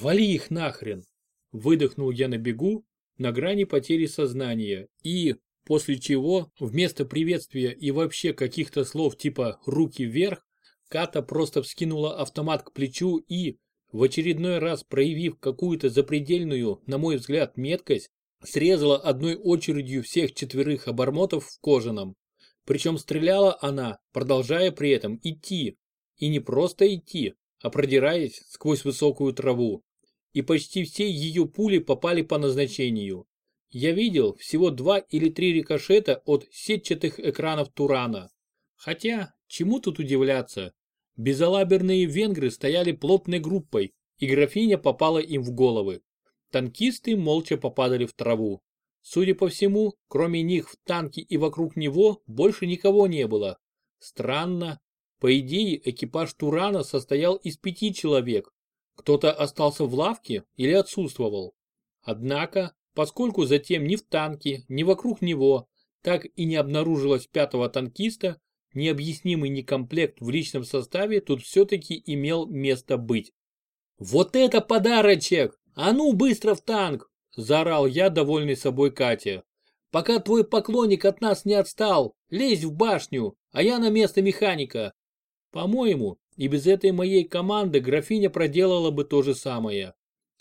Вали их нахрен! Выдохнул я на бегу, на грани потери сознания и, после чего, вместо приветствия и вообще каких-то слов типа «руки вверх», Ката просто вскинула автомат к плечу и, в очередной раз проявив какую-то запредельную, на мой взгляд, меткость, срезала одной очередью всех четверых обормотов в кожаном. Причем стреляла она, продолжая при этом идти. И не просто идти, а продираясь сквозь высокую траву. И почти все ее пули попали по назначению. Я видел всего два или три рикошета от сетчатых экранов Турана. Хотя, чему тут удивляться? Безалаберные венгры стояли плотной группой, и графиня попала им в головы. Танкисты молча попадали в траву. Судя по всему, кроме них в танке и вокруг него больше никого не было. Странно. По идее, экипаж Турана состоял из пяти человек. Кто-то остался в лавке или отсутствовал. Однако, поскольку затем ни в танке, ни вокруг него так и не обнаружилось пятого танкиста, необъяснимый некомплект в личном составе тут все-таки имел место быть. «Вот это подарочек! А ну быстро в танк!» – заорал я, довольный собой Катя. «Пока твой поклонник от нас не отстал, лезь в башню, а я на место механика». По-моему, и без этой моей команды графиня проделала бы то же самое.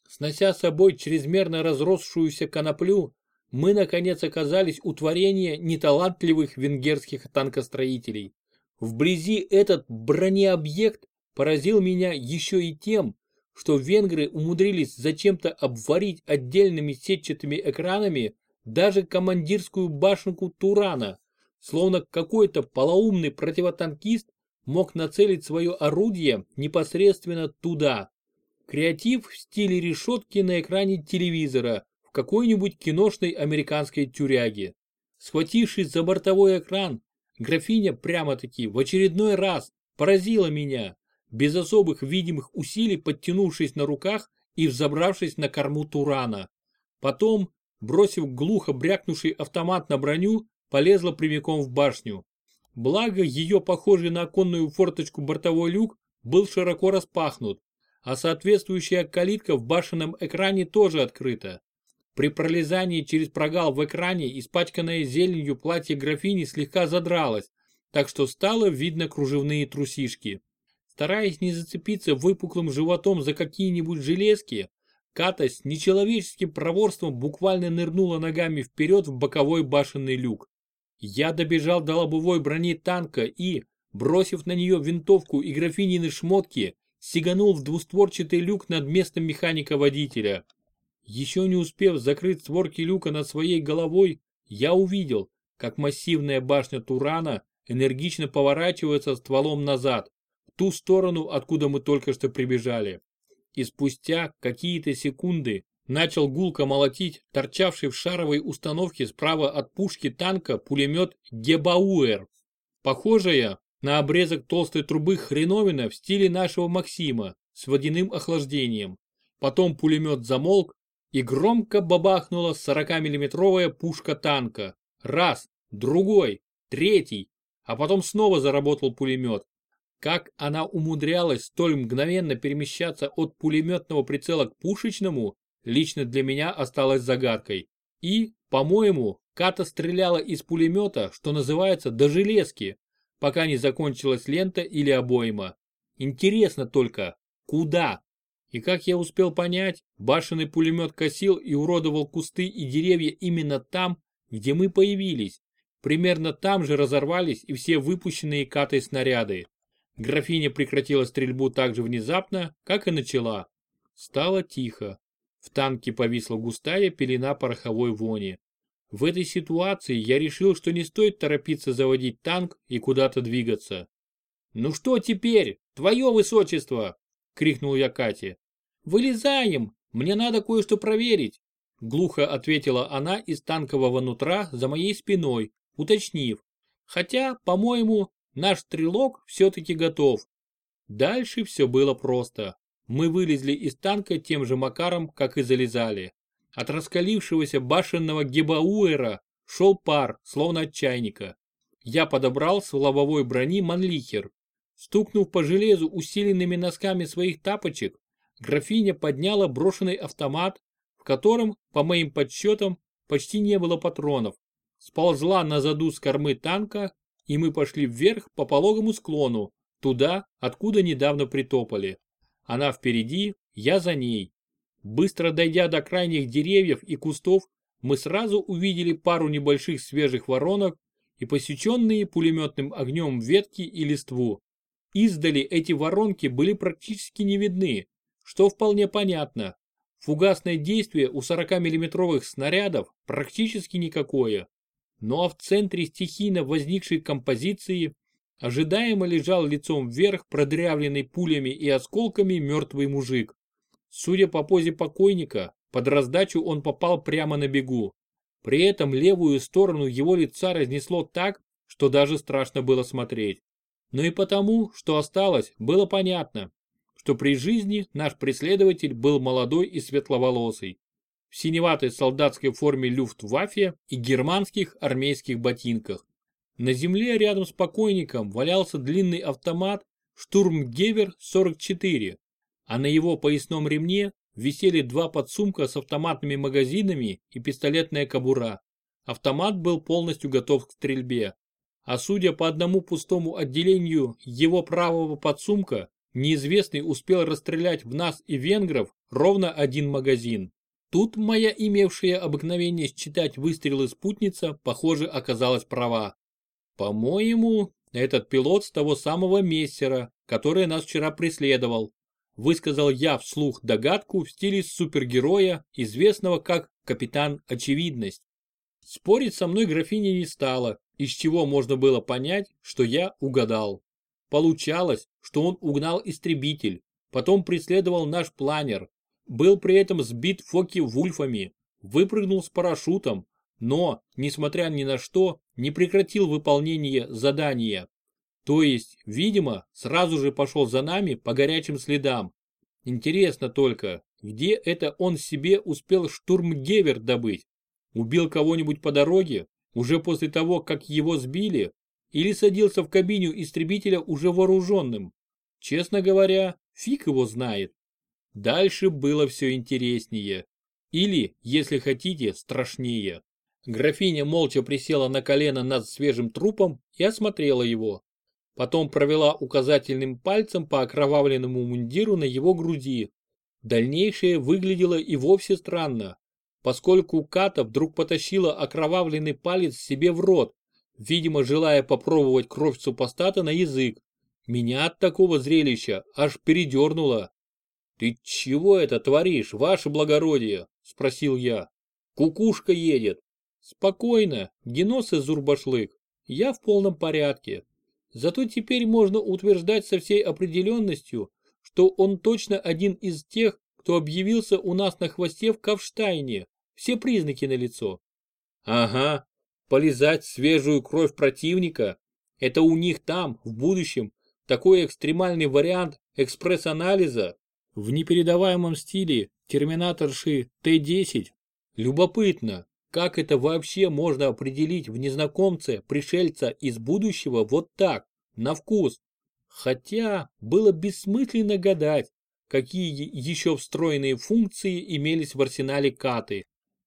Снося с собой чрезмерно разросшуюся коноплю, мы наконец оказались у творения неталантливых венгерских танкостроителей. Вблизи этот бронеобъект поразил меня еще и тем, что венгры умудрились зачем-то обварить отдельными сетчатыми экранами даже командирскую башенку Турана, словно какой-то полоумный противотанкист мог нацелить свое орудие непосредственно туда. Креатив в стиле решетки на экране телевизора, какой-нибудь киношной американской тюряге. Схватившись за бортовой экран, графиня прямо-таки в очередной раз поразила меня, без особых видимых усилий подтянувшись на руках и взобравшись на корму Турана. Потом, бросив глухо брякнувший автомат на броню, полезла прямиком в башню. Благо, ее похожий на оконную форточку бортовой люк был широко распахнут, а соответствующая калитка в башенном экране тоже открыта. При пролезании через прогал в экране испачканное зеленью платье графини слегка задралось, так что стало видно кружевные трусишки. Стараясь не зацепиться выпуклым животом за какие-нибудь железки, Ката с нечеловеческим проворством буквально нырнула ногами вперед в боковой башенный люк. Я добежал до лобовой брони танка и, бросив на нее винтовку и графинины шмотки, сиганул в двустворчатый люк над местом механика-водителя. Еще не успев закрыть створки люка над своей головой, я увидел, как массивная башня Турана энергично поворачивается стволом назад, в ту сторону, откуда мы только что прибежали. И спустя какие-то секунды начал гулко молотить торчавший в шаровой установке справа от пушки танка пулемет Гебауэр. Похожая на обрезок толстой трубы хреновина в стиле нашего Максима с водяным охлаждением. Потом пулемет замолк, и громко бабахнула 40-миллиметровая пушка танка. Раз, другой, третий, а потом снова заработал пулемет. Как она умудрялась столь мгновенно перемещаться от пулеметного прицела к пушечному, лично для меня осталось загадкой. И, по-моему, Ката стреляла из пулемета, что называется, до железки, пока не закончилась лента или обойма. Интересно только, куда? И как я успел понять, башенный пулемет косил и уродовал кусты и деревья именно там, где мы появились. Примерно там же разорвались и все выпущенные катой снаряды. Графиня прекратила стрельбу так же внезапно, как и начала. Стало тихо. В танке повисла густая пелена пороховой вони. В этой ситуации я решил, что не стоит торопиться заводить танк и куда-то двигаться. «Ну что теперь, твое высочество?» крикнул я Кате. «Вылезаем! Мне надо кое-что проверить!» Глухо ответила она из танкового нутра за моей спиной, уточнив. Хотя, по-моему, наш стрелок все-таки готов. Дальше все было просто. Мы вылезли из танка тем же макаром, как и залезали. От раскалившегося башенного гебауэра шел пар, словно от чайника. Я подобрал с лобовой брони манлихер Стукнув по железу усиленными носками своих тапочек, графиня подняла брошенный автомат, в котором, по моим подсчетам, почти не было патронов, сползла на заду с кормы танка, и мы пошли вверх по пологому склону, туда, откуда недавно притопали. Она впереди, я за ней. Быстро дойдя до крайних деревьев и кустов, мы сразу увидели пару небольших свежих воронок и посеченные пулеметным огнем ветки и листву. Издали эти воронки были практически не видны, что вполне понятно. Фугасное действие у 40-миллиметровых снарядов практически никакое. Ну а в центре стихийно возникшей композиции ожидаемо лежал лицом вверх продырявленный пулями и осколками мертвый мужик. Судя по позе покойника, под раздачу он попал прямо на бегу. При этом левую сторону его лица разнесло так, что даже страшно было смотреть. Но и потому, что осталось, было понятно, что при жизни наш преследователь был молодой и светловолосый, в синеватой солдатской форме Люфтваффе и германских армейских ботинках. На земле рядом с покойником валялся длинный автомат Штурмгевер 44, а на его поясном ремне висели два подсумка с автоматными магазинами и пистолетная кобура. Автомат был полностью готов к стрельбе. А судя по одному пустому отделению его правого подсумка, неизвестный успел расстрелять в нас и венгров ровно один магазин. Тут моя имевшая обыкновение считать выстрелы спутница, похоже, оказалась права. По-моему, этот пилот с того самого мессера, который нас вчера преследовал, высказал я вслух догадку в стиле супергероя, известного как Капитан Очевидность. Спорить со мной графиня не стала, из чего можно было понять, что я угадал. Получалось, что он угнал истребитель, потом преследовал наш планер, был при этом сбит Фоки-Вульфами, выпрыгнул с парашютом, но, несмотря ни на что, не прекратил выполнение задания. То есть, видимо, сразу же пошел за нами по горячим следам. Интересно только, где это он себе успел штурмгевер добыть? Убил кого-нибудь по дороге, уже после того, как его сбили? Или садился в кабину истребителя уже вооруженным? Честно говоря, фиг его знает. Дальше было все интереснее. Или, если хотите, страшнее. Графиня молча присела на колено над свежим трупом и осмотрела его. Потом провела указательным пальцем по окровавленному мундиру на его груди. Дальнейшее выглядело и вовсе странно, поскольку Ката вдруг потащила окровавленный палец себе в рот, видимо желая попробовать кровь супостата на язык. Меня от такого зрелища аж передернуло. «Ты чего это творишь, ваше благородие?» – спросил я. «Кукушка едет». «Спокойно, генос и зурбашлык. Я в полном порядке. Зато теперь можно утверждать со всей определенностью, что он точно один из тех, кто объявился у нас на хвосте в Кавштайне. Все признаки налицо. Ага, полизать свежую кровь противника – это у них там, в будущем, такой экстремальный вариант экспресс-анализа в непередаваемом стиле терминаторши Т-10. Любопытно, как это вообще можно определить в незнакомце пришельца из будущего вот так, на вкус? Хотя было бессмысленно гадать, какие еще встроенные функции имелись в арсенале Каты.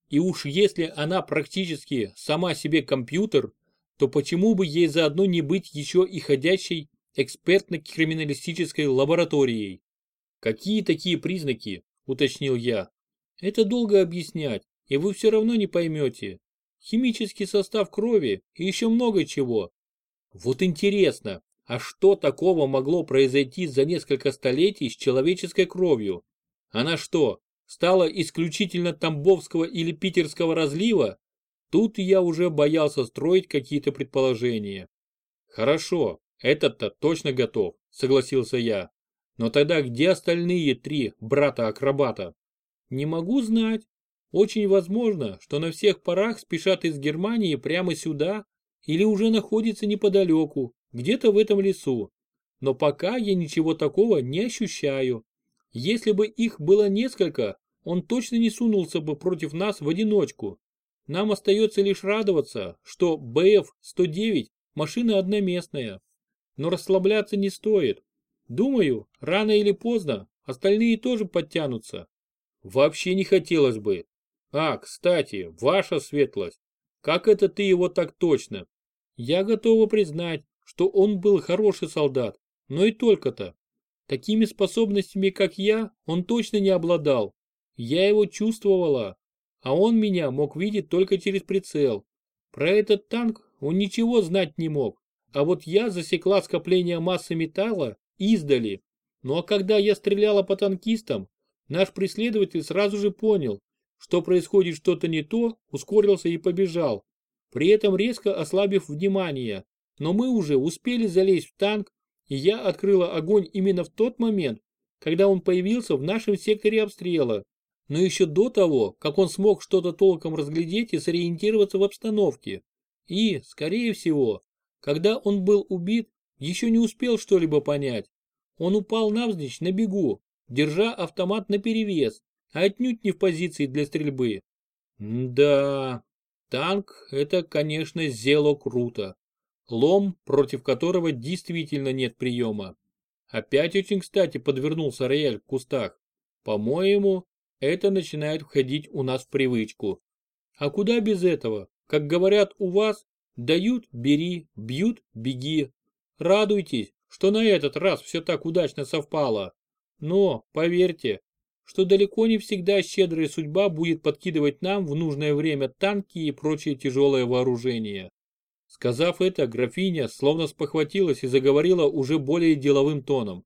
И уж если она практически сама себе компьютер, то почему бы ей заодно не быть еще и ходящей экспертно-криминалистической лабораторией? Какие такие признаки, уточнил я. Это долго объяснять, и вы все равно не поймете. Химический состав крови и еще много чего. Вот интересно, а что такого могло произойти за несколько столетий с человеческой кровью? Она что, стала исключительно Тамбовского или Питерского разлива? Тут я уже боялся строить какие-то предположения. Хорошо, этот-то точно готов, согласился я. Но тогда где остальные три брата-акробата? Не могу знать, очень возможно, что на всех парах спешат из Германии прямо сюда или уже находятся неподалеку, где-то в этом лесу. Но пока я ничего такого не ощущаю. Если бы их было несколько, он точно не сунулся бы против нас в одиночку. Нам остается лишь радоваться, что БФ-109 машина одноместная. Но расслабляться не стоит. Думаю, рано или поздно остальные тоже подтянутся. Вообще не хотелось бы. А, кстати, ваша светлость, как это ты его так точно? Я готова признать, что он был хороший солдат, но и только-то. Такими способностями, как я, он точно не обладал. Я его чувствовала, а он меня мог видеть только через прицел. Про этот танк он ничего знать не мог, а вот я засекла скопление массы металла издали. Ну а когда я стреляла по танкистам, наш преследователь сразу же понял, что происходит что-то не то, ускорился и побежал, при этом резко ослабив внимание. Но мы уже успели залезть в танк, и я открыла огонь именно в тот момент, когда он появился в нашем секторе обстрела, но еще до того, как он смог что-то толком разглядеть и сориентироваться в обстановке. И, скорее всего, когда он был убит, еще не успел что-либо понять. Он упал навзничь на бегу, держа автомат наперевес, отнюдь не в позиции для стрельбы. да, танк – это, конечно, зело круто. Лом, против которого действительно нет приема. Опять очень кстати подвернулся рояль в кустах. По-моему, это начинает входить у нас в привычку. А куда без этого? Как говорят у вас, дают – бери, бьют – беги. Радуйтесь, что на этот раз все так удачно совпало. Но, поверьте, что далеко не всегда щедрая судьба будет подкидывать нам в нужное время танки и прочее тяжелое вооружение. Сказав это, графиня словно спохватилась и заговорила уже более деловым тоном.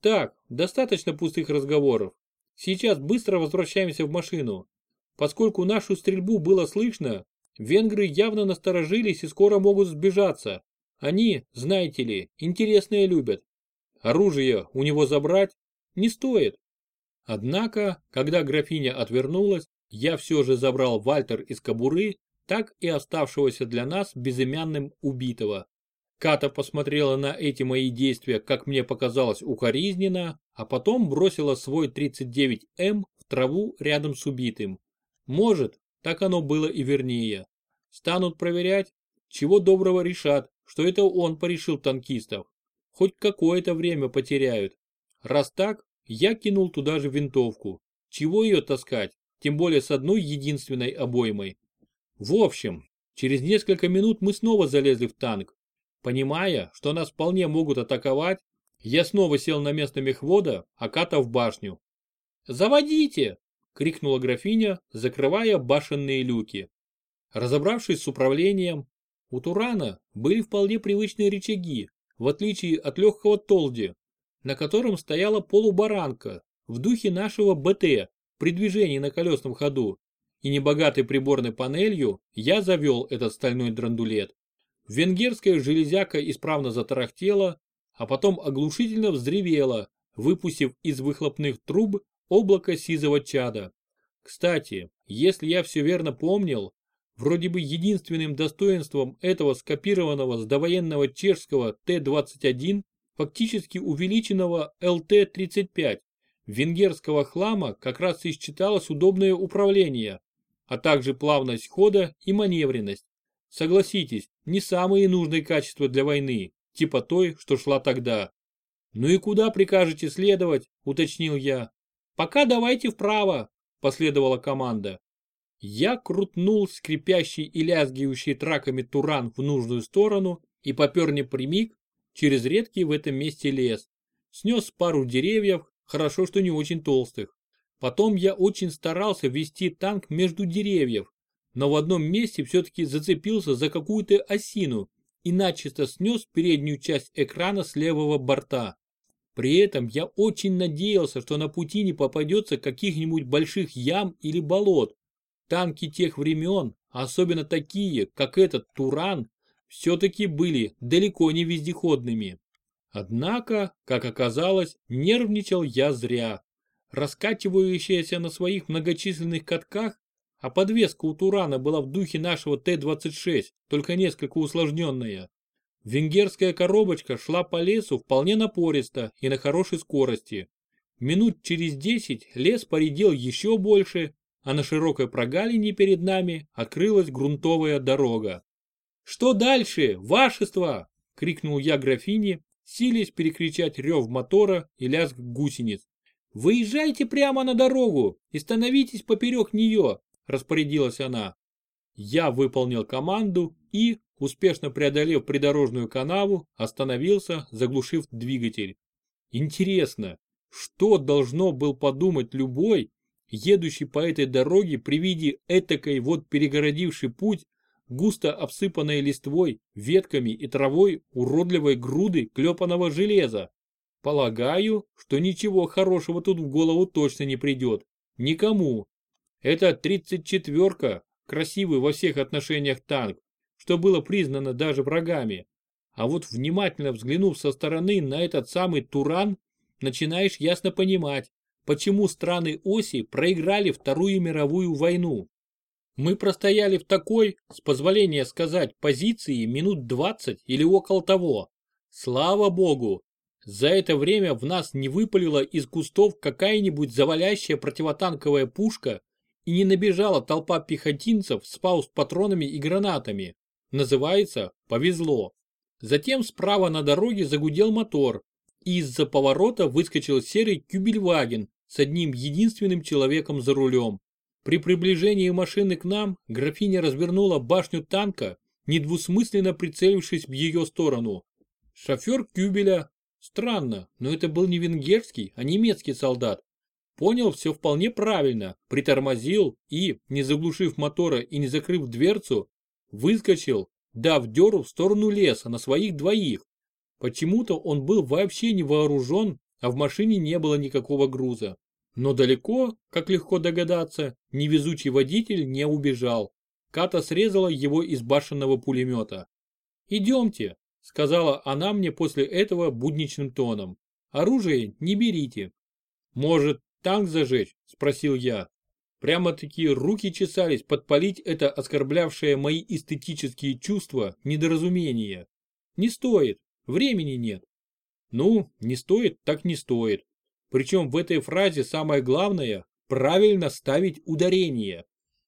Так, достаточно пустых разговоров. Сейчас быстро возвращаемся в машину. Поскольку нашу стрельбу было слышно, венгры явно насторожились и скоро могут сбежаться. Они, знаете ли, интересное любят. Оружие у него забрать не стоит. Однако, когда графиня отвернулась, я все же забрал Вальтер из кобуры, так и оставшегося для нас безымянным убитого. Ката посмотрела на эти мои действия, как мне показалось, укоризненно, а потом бросила свой 39М в траву рядом с убитым. Может, так оно было и вернее. Станут проверять, чего доброго решат, что это он порешил танкистов. Хоть какое-то время потеряют. Раз так, я кинул туда же винтовку. Чего ее таскать, тем более с одной единственной обоймой. В общем, через несколько минут мы снова залезли в танк. Понимая, что нас вполне могут атаковать, я снова сел на место мехвода, а Ката в башню. «Заводите!» — крикнула графиня, закрывая башенные люки. Разобравшись с управлением, у Турана были вполне привычные рычаги, в отличие от легкого Толди, на котором стояла полубаранка в духе нашего БТ при движении на колесном ходу, и небогатой приборной панелью я завел этот стальной драндулет. Венгерская железяка исправно затарахтела, а потом оглушительно взревела, выпустив из выхлопных труб облако сизого чада. Кстати, если я все верно помнил, Вроде бы единственным достоинством этого скопированного с довоенного чешского Т-21, фактически увеличенного ЛТ-35, венгерского хлама как раз и считалось удобное управление, а также плавность хода и маневренность. Согласитесь, не самые нужные качества для войны, типа той, что шла тогда. «Ну и куда прикажете следовать?» – уточнил я. «Пока давайте вправо», – последовала команда. Я крутнул скрипящий и лязгающий траками туран в нужную сторону и попер непрямик через редкий в этом месте лес. Снес пару деревьев, хорошо, что не очень толстых. Потом я очень старался вести танк между деревьев, но в одном месте все-таки зацепился за какую-то осину и начисто снес переднюю часть экрана с левого борта. При этом я очень надеялся, что на пути не попадется каких-нибудь больших ям или болот, Танки тех времен, особенно такие, как этот Туран, все-таки были далеко не вездеходными. Однако, как оказалось, нервничал я зря. Раскачивающаяся на своих многочисленных катках, а подвеска у Турана была в духе нашего Т-26, только несколько усложненная. Венгерская коробочка шла по лесу вполне напористо и на хорошей скорости. Минут через десять лес поредел еще больше, а на широкой прогалине перед нами открылась грунтовая дорога. «Что дальше, вашество?» — крикнул я графине, силясь перекричать рев мотора и лязг гусениц. «Выезжайте прямо на дорогу и становитесь поперек нее», – распорядилась она. Я выполнил команду и, успешно преодолев придорожную канаву, остановился, заглушив двигатель. Интересно, что должно был подумать любой, едущий по этой дороге при виде этакой вот перегородивший путь, густо обсыпанной листвой, ветками и травой уродливой груды клепаного железа? Полагаю, что ничего хорошего тут в голову точно не придет. Никому. Это 34-ка, красивый во всех отношениях танк, что было признано даже врагами. А вот внимательно взглянув со стороны на этот самый Туран, начинаешь ясно понимать, почему страны оси проиграли Вторую мировую войну. Мы простояли в такой, с позволения сказать, позиции минут 20 или около того. Слава богу, за это время в нас не выпалила из кустов какая-нибудь завалящая противотанковая пушка и не набежала толпа пехотинцев с пауст-патронами и гранатами. Называется «повезло». Затем справа на дороге загудел мотор, и из-за поворота выскочил серый кюбельваген с одним единственным человеком за рулем. При приближении машины к нам графиня развернула башню танка, недвусмысленно прицелившись в ее сторону. Шофер Кюбеля, странно, но это был не венгерский, а немецкий солдат, понял все вполне правильно, притормозил и, не заглушив мотора и не закрыв дверцу, выскочил, дав дёру в сторону леса на своих двоих. Почему-то он был вообще не вооружен, а в машине не было никакого груза. Но далеко, как легко догадаться, невезучий водитель не убежал. Ката срезала его из башенного пулемета. «Идемте», — сказала она мне после этого будничным тоном. «Оружие не берите». «Может, танк зажечь?» – спросил я. Прямо-таки руки чесались подпалить это оскорблявшее мои эстетические чувства недоразумение. Не стоит, времени нет. Ну, не стоит, так не стоит. Причем в этой фразе самое главное – правильно ставить ударение.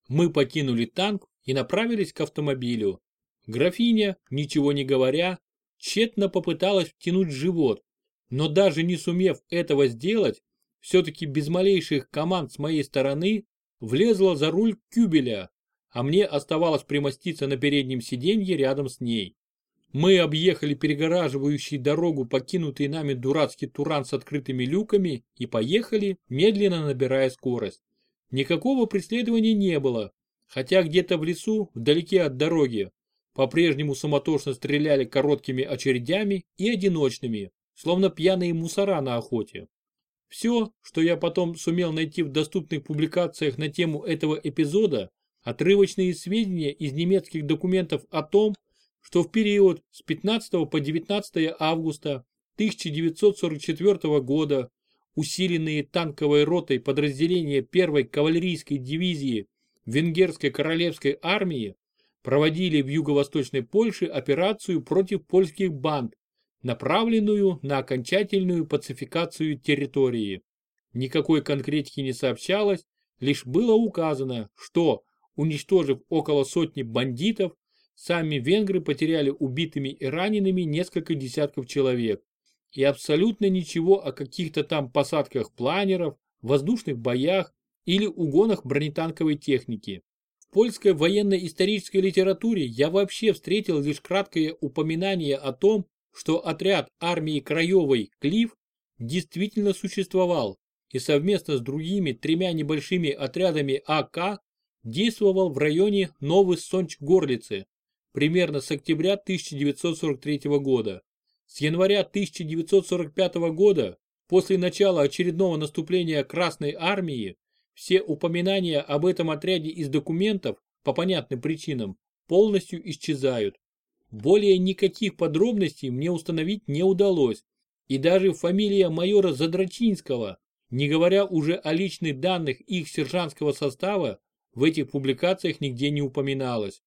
Мы покинули танк и направились к автомобилю. Графиня, ничего не говоря, тщетно попыталась втянуть живот, но даже не сумев этого сделать, все-таки без малейших команд с моей стороны, влезла за руль кюбеля, а мне оставалось примоститься на переднем сиденье рядом с ней. Мы объехали перегораживающий дорогу покинутый нами дурацкий туран с открытыми люками и поехали, медленно набирая скорость. Никакого преследования не было, хотя где-то в лесу, вдалеке от дороги, по-прежнему суматошно стреляли короткими очередями и одиночными, словно пьяные мусора на охоте. Все, что я потом сумел найти в доступных публикациях на тему этого эпизода, отрывочные сведения из немецких документов о том, что в период с 15 по 19 августа 1944 года усиленные танковой ротой подразделения 1-й кавалерийской дивизии Венгерской королевской армии проводили в юго-восточной Польше операцию против польских банд направленную на окончательную пацификацию территории. Никакой конкретики не сообщалось, лишь было указано, что, уничтожив около сотни бандитов, сами венгры потеряли убитыми и ранеными несколько десятков человек. И абсолютно ничего о каких-то там посадках планеров, воздушных боях или угонах бронетанковой техники. В польской военно-исторической литературе я вообще встретил лишь краткое упоминание о том, что отряд армии Краевой Клифф действительно существовал и совместно с другими тремя небольшими отрядами АК действовал в районе Новый Сонч-Горлицы примерно с октября 1943 года. С января 1945 года, после начала очередного наступления Красной Армии, все упоминания об этом отряде из документов, по понятным причинам, полностью исчезают. Более никаких подробностей мне установить не удалось, и даже фамилия майора Задрачинского, не говоря уже о личных данных их сержантского состава, в этих публикациях нигде не упоминалось.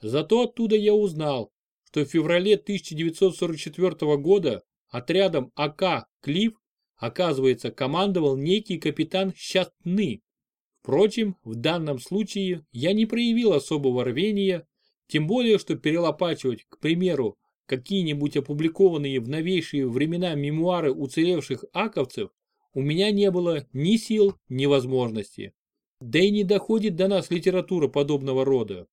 Зато оттуда я узнал, что в феврале 1944 года отрядом АК «Клифф» оказывается командовал некий капитан Щастны. Впрочем, в данном случае я не проявил особого рвения тем более, что перелопачивать, к примеру, какие-нибудь опубликованные в новейшие времена мемуары уцелевших аковцев у меня не было ни сил, ни возможности. Да и не доходит до нас литература подобного рода.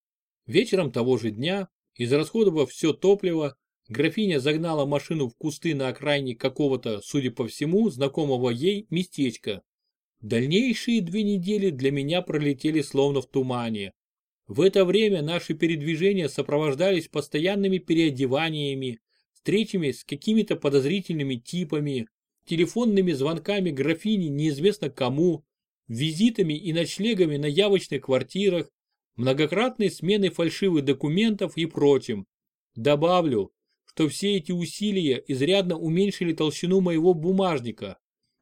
Вечером того же дня, израсходовав все топливо, графиня загнала машину в кусты на окраине какого-то, судя по всему, знакомого ей местечка. Дальнейшие две недели для меня пролетели словно в тумане. В это время наши передвижения сопровождались постоянными переодеваниями, встречами с какими-то подозрительными типами, телефонными звонками графини неизвестно кому, визитами и ночлегами на явочных квартирах, многократной сменой фальшивых документов и прочим. Добавлю, что все эти усилия изрядно уменьшили толщину моего бумажника.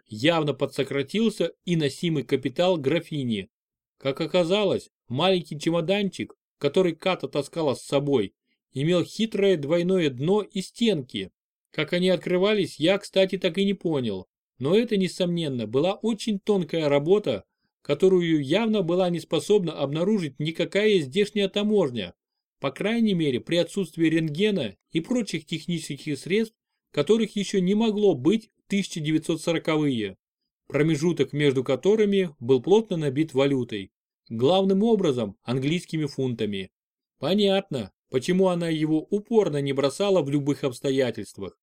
Явно подсократился и носимый капитал графини. Как оказалось, маленький чемоданчик, который Ката таскала с собой, имел хитрое двойное дно и стенки, как они открывались, я, кстати, так и не понял. Но это, несомненно, была очень тонкая работа, которую явно была не способна обнаружить никакая здешняя таможня. По крайней мере, при отсутствии рентгена и прочих технических средств, которых еще не могло быть в 1940-е, промежуток между которыми был плотно набит валютой. Главным образом английскими фунтами. Понятно, почему она его упорно не бросала в любых обстоятельствах.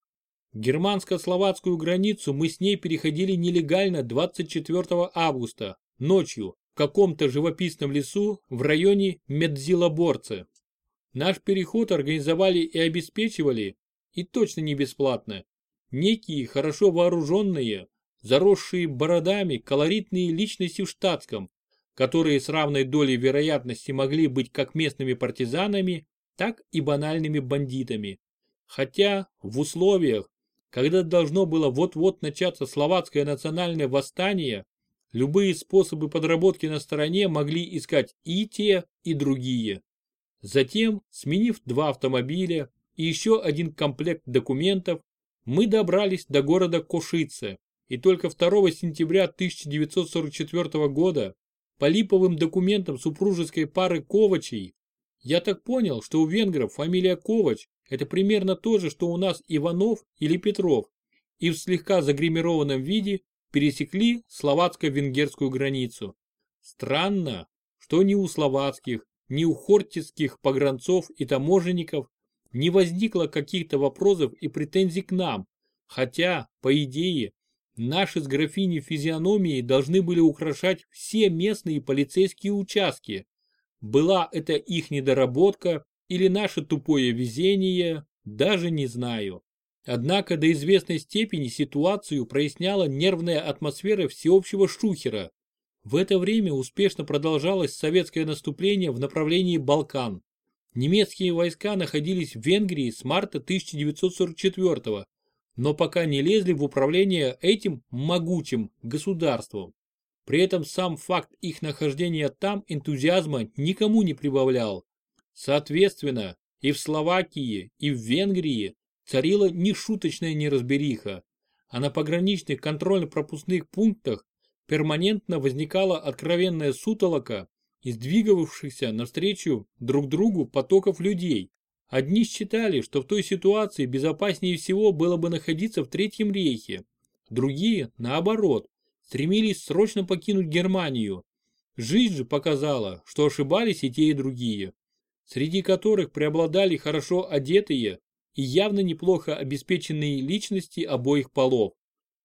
Германско-словацкую границу мы с ней переходили нелегально 24 августа, ночью, в каком-то живописном лесу в районе Медзилоборце. Наш переход организовали и обеспечивали, и точно не бесплатно, некие хорошо вооруженные, заросшие бородами колоритные личности в штатском, которые с равной долей вероятности могли быть как местными партизанами, так и банальными бандитами. Хотя в условиях, когда должно было вот-вот начаться словацкое национальное восстание, любые способы подработки на стороне могли искать и те, и другие. Затем, сменив два автомобиля и еще один комплект документов, мы добрались до города Кошице, и только 2 сентября 1944 года по липовым документам супружеской пары Ковачей, я так понял, что у венгров фамилия Ковач это примерно то же, что у нас Иванов или Петров, и в слегка загримированном виде пересекли словацко-венгерскую границу. Странно, что ни у словацких, ни у хортицких погранцов и таможенников не возникло каких-то вопросов и претензий к нам, хотя, по идее, наши с графиней физиономией должны были украшать все местные полицейские участки. Была это их недоработка или наше тупое везение, даже не знаю. Однако до известной степени ситуацию проясняла нервная атмосфера всеобщего шухера. В это время успешно продолжалось советское наступление в направлении Балкан. Немецкие войска находились в Венгрии с марта 1944 но пока не лезли в управление этим могучим государством. При этом сам факт их нахождения там энтузиазма никому не прибавлял. Соответственно, и в Словакии, и в Венгрии царила нешуточная неразбериха, а на пограничных контрольно-пропускных пунктах перманентно возникала откровенная сутолока из двигавшихся навстречу друг другу потоков людей. Одни считали, что в той ситуации безопаснее всего было бы находиться в Третьем рейхе, другие, наоборот, стремились срочно покинуть Германию. Жизнь же показала, что ошибались и те, и другие среди которых преобладали хорошо одетые и явно неплохо обеспеченные личности обоих полов.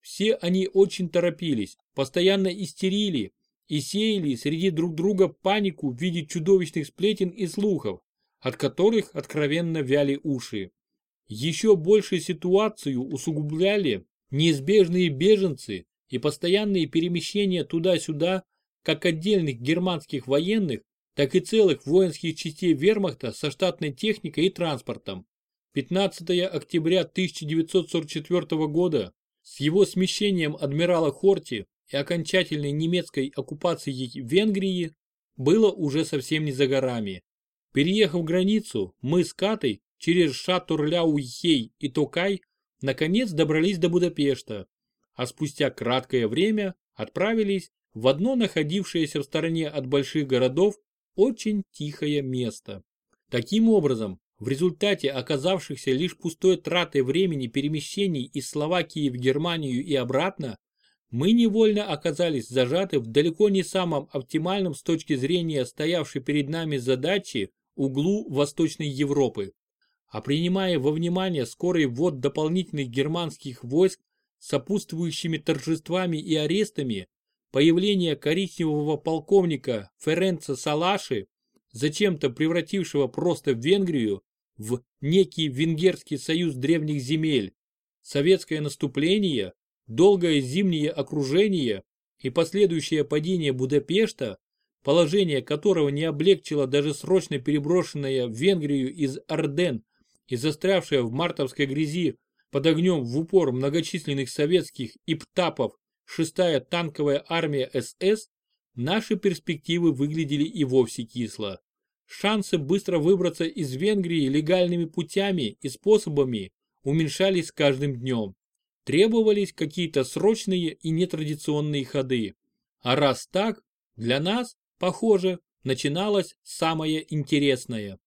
Все они очень торопились, постоянно истерили и сеяли среди друг друга панику в виде чудовищных сплетен и слухов, от которых откровенно вяли уши. Еще больше ситуацию усугубляли неизбежные беженцы и постоянные перемещения туда-сюда как отдельных германских военных, так и целых воинских частей вермахта со штатной техникой и транспортом. 15 октября 1944 года с его смещением адмирала Хорти и окончательной немецкой оккупацией Венгрии было уже совсем не за горами. Переехав границу, мы с Катой через Шатур-Ляуйхей и Токай наконец добрались до Будапешта, а спустя краткое время отправились в одно находившееся в стороне от больших городов очень тихое место. Таким образом, в результате оказавшихся лишь пустой тратой времени перемещений из Словакии в Германию и обратно, мы невольно оказались зажаты в далеко не самом оптимальном с точки зрения стоявшей перед нами задачи углу Восточной Европы. А принимая во внимание скорый ввод дополнительных германских войск сопутствующими торжествами и арестами, появление коричневого полковника Ференца Салаши, зачем-то превратившего просто Венгрию в некий Венгерский союз древних земель, советское наступление, долгое зимнее окружение и последующее падение Будапешта, положение которого не облегчило даже срочно переброшенная в Венгрию из Орден и застрявшая в мартовской грязи под огнем в упор многочисленных советских и птапов 6-я танковая армия СС, наши перспективы выглядели и вовсе кисло. Шансы быстро выбраться из Венгрии легальными путями и способами уменьшались с каждым днем. Требовались какие-то срочные и нетрадиционные ходы. А раз так, для нас, похоже, начиналось самое интересное.